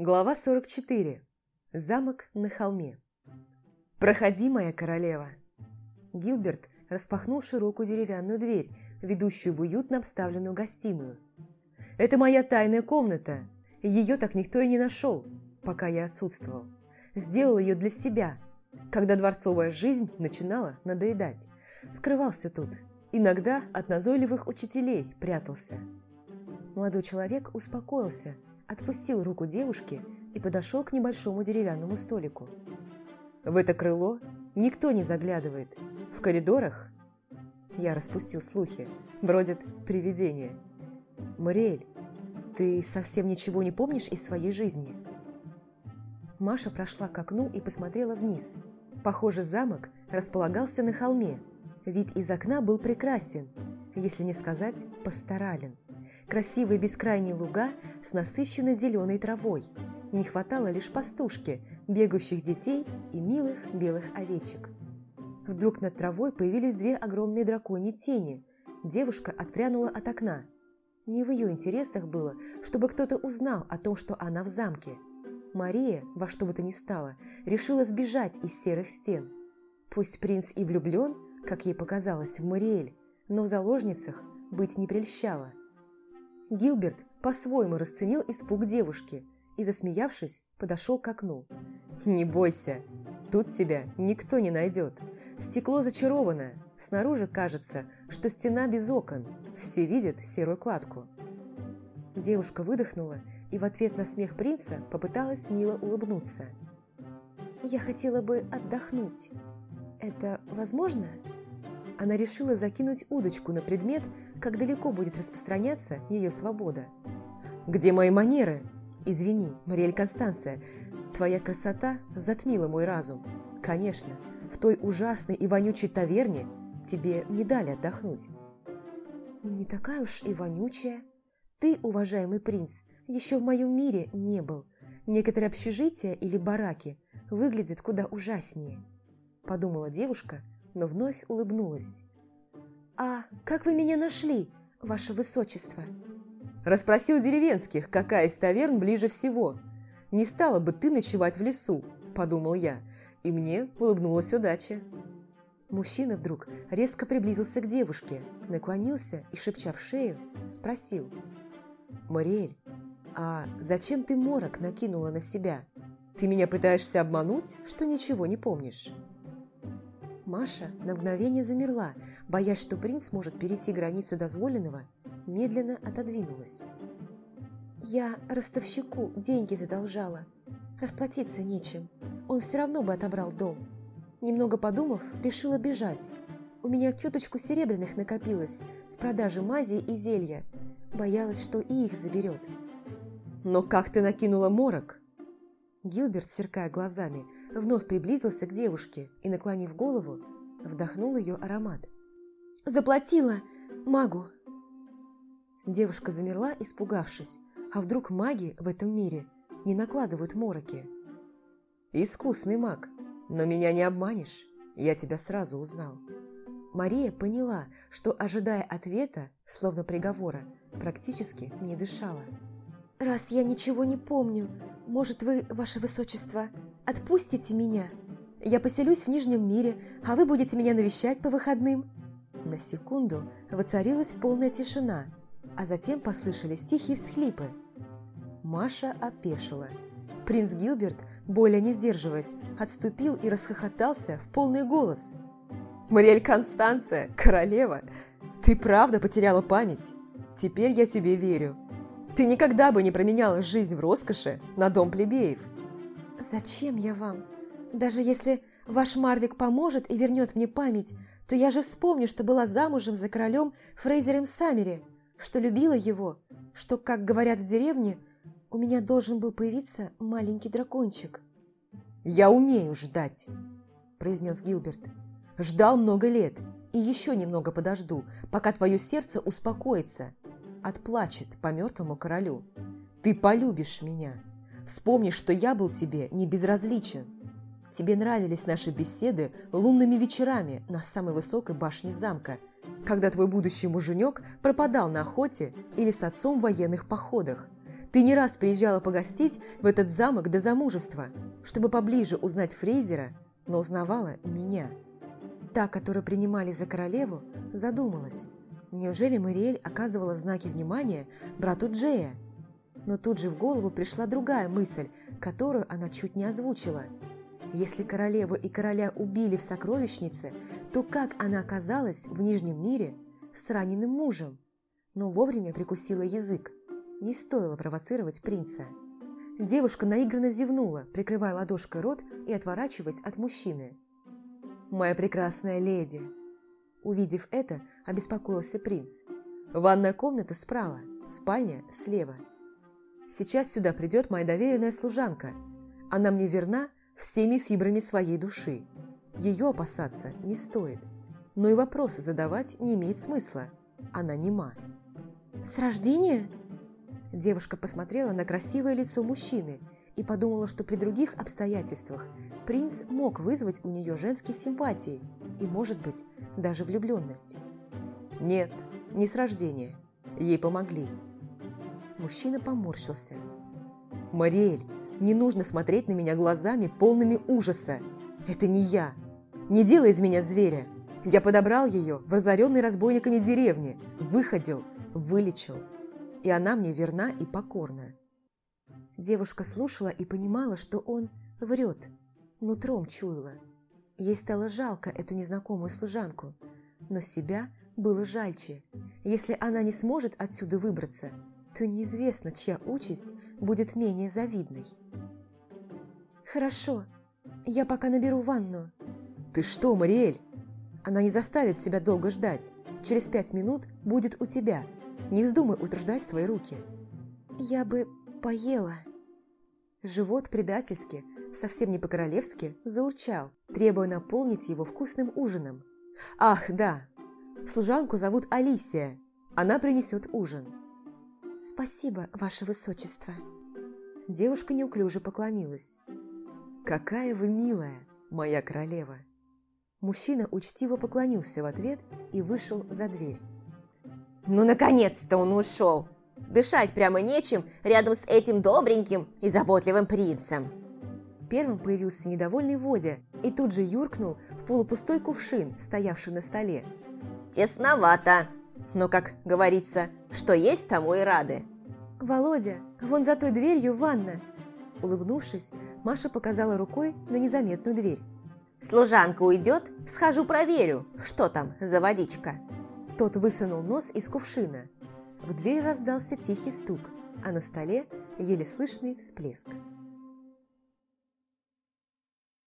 Глава 44. Замок на холме. «Проходи, моя королева!» Гилберт распахнул широкую деревянную дверь, ведущую в уютно обставленную гостиную. «Это моя тайная комната. Ее так никто и не нашел, пока я отсутствовал. Сделал ее для себя, когда дворцовая жизнь начинала надоедать. Скрывался тут. Иногда от назойливых учителей прятался». Молодой человек успокоился – отпустил руку девушки и подошел к небольшому деревянному столику. В это крыло никто не заглядывает. В коридорах, я распустил слухи, бродят привидения. «Мариэль, ты совсем ничего не помнишь из своей жизни?» Маша прошла к окну и посмотрела вниз. Похоже, замок располагался на холме. Вид из окна был прекрасен, если не сказать пасторален красивые бескрайние луга с насыщенной зеленой травой. Не хватало лишь пастушки, бегающих детей и милых белых овечек. Вдруг над травой появились две огромные драконьи тени. Девушка отпрянула от окна. Не в ее интересах было, чтобы кто-то узнал о том, что она в замке. Мария, во что бы то ни стало, решила сбежать из серых стен. Пусть принц и влюблен, как ей показалось, в Мариэль, но в заложницах быть не прельщала. Гилберт по-своему расценил испуг девушки и, засмеявшись, подошел к окну. «Не бойся, тут тебя никто не найдет. Стекло зачарованное, снаружи кажется, что стена без окон, все видят серую кладку». Девушка выдохнула и в ответ на смех принца попыталась мило улыбнуться. «Я хотела бы отдохнуть. Это возможно?» Она решила закинуть удочку на предмет, как далеко будет распространяться ее свобода. «Где мои манеры?» «Извини, Мариэль Констанция, твоя красота затмила мой разум. Конечно, в той ужасной и вонючей таверне тебе не дали отдохнуть». «Не такая уж и вонючая. Ты, уважаемый принц, еще в моем мире не был. Некоторые общежития или бараки выглядят куда ужаснее», – подумала девушка – но вновь улыбнулась. «А как вы меня нашли, ваше высочество?» Расспросил деревенских, какая из таверн ближе всего. «Не стала бы ты ночевать в лесу», – подумал я, и мне улыбнулась удача. Мужчина вдруг резко приблизился к девушке, наклонился и, шепча в шею, спросил. «Мариэль, а зачем ты морок накинула на себя? Ты меня пытаешься обмануть, что ничего не помнишь?» Маша на мгновение замерла, боясь, что принц может перейти границу дозволенного, медленно отодвинулась. «Я ростовщику деньги задолжала. Расплатиться нечем. Он все равно бы отобрал дом. Немного подумав, решила бежать. У меня чуточку серебряных накопилось с продажи мази и зелья. Боялась, что и их заберет». «Но как ты накинула морок?» Гилберт, сверкая глазами, вновь приблизился к девушке и, наклонив голову, вдохнул ее аромат. «Заплатила магу!» Девушка замерла, испугавшись. А вдруг маги в этом мире не накладывают мороки? «Искусный маг, но меня не обманешь, я тебя сразу узнал». Мария поняла, что, ожидая ответа, словно приговора, практически не дышала. «Раз я ничего не помню, может, вы, ваше высочество, отпустите меня? Я поселюсь в Нижнем мире, а вы будете меня навещать по выходным?» На секунду воцарилась полная тишина, а затем послышались тихие всхлипы. Маша опешила. Принц Гилберт, более не сдерживаясь, отступил и расхохотался в полный голос. «Мариэль Констанция, королева, ты правда потеряла память? Теперь я тебе верю. Ты никогда бы не променяла жизнь в роскоши на дом плебеев. Зачем я вам? Даже если ваш Марвик поможет и вернет мне память, то я же вспомню, что была замужем за королем Фрейзером Саммери, что любила его, что, как говорят в деревне, у меня должен был появиться маленький дракончик. «Я умею ждать», – произнес Гилберт. «Ждал много лет, и еще немного подожду, пока твое сердце успокоится отплачет по мертвому королю. Ты полюбишь меня. Вспомни, что я был тебе не безразличен. Тебе нравились наши беседы лунными вечерами на самой высокой башне замка, когда твой будущий муженек пропадал на охоте или с отцом в военных походах. Ты не раз приезжала погостить в этот замок до замужества, чтобы поближе узнать Фрейзера, но узнавала меня. Та, которую принимали за королеву, задумалась. Неужели Мариэль оказывала знаки внимания брату Джея? Но тут же в голову пришла другая мысль, которую она чуть не озвучила. Если королеву и короля убили в сокровищнице, то как она оказалась в Нижнем мире с раненым мужем? Но вовремя прикусила язык. Не стоило провоцировать принца. Девушка наигранно зевнула, прикрывая ладошкой рот и отворачиваясь от мужчины. «Моя прекрасная леди!» Увидев это, обеспокоился принц. «Ванная комната справа, спальня слева. Сейчас сюда придет моя доверенная служанка. Она мне верна всеми фибрами своей души. Ее опасаться не стоит. Но и вопросы задавать не имеет смысла. Она нема». «С рождения?» Девушка посмотрела на красивое лицо мужчины и подумала, что при других обстоятельствах принц мог вызвать у нее женские симпатии и, может быть, даже влюбленность. Нет, не с рождения. Ей помогли. Мужчина поморщился. «Мариэль, не нужно смотреть на меня глазами, полными ужаса. Это не я. Не делай из меня зверя. Я подобрал ее в разоренной разбойниками деревне, выходил, вылечил и она мне верна и покорна. Девушка слушала и понимала, что он врет, нутром чуяла. Ей стало жалко эту незнакомую служанку, но себя было жальче. Если она не сможет отсюда выбраться, то неизвестно, чья участь будет менее завидной. «Хорошо, я пока наберу ванну». «Ты что, Мариэль? Она не заставит себя долго ждать. Через пять минут будет у тебя. Не вздумай утруждать свои руки. Я бы поела. Живот предательски, совсем не по-королевски, заурчал, требуя наполнить его вкусным ужином. Ах, да, служанку зовут Алисия. Она принесет ужин. Спасибо, ваше высочество. Девушка неуклюже поклонилась. «Какая вы милая, моя королева!» Мужчина учтиво поклонился в ответ и вышел за дверь. Ну, наконец-то он ушел. Дышать прямо нечем рядом с этим добреньким и заботливым принцем. Первым появился недовольный Водя и тут же юркнул в полупустой кувшин, стоявший на столе. «Тесновато, но, как говорится, что есть, тому и рады». «Володя, вон за той дверью ванна!» Улыбнувшись, Маша показала рукой на незаметную дверь. «Служанка уйдет, схожу проверю, что там за водичка». Тот высунул нос из кувшина. В дверь раздался тихий стук, а на столе еле слышный всплеск.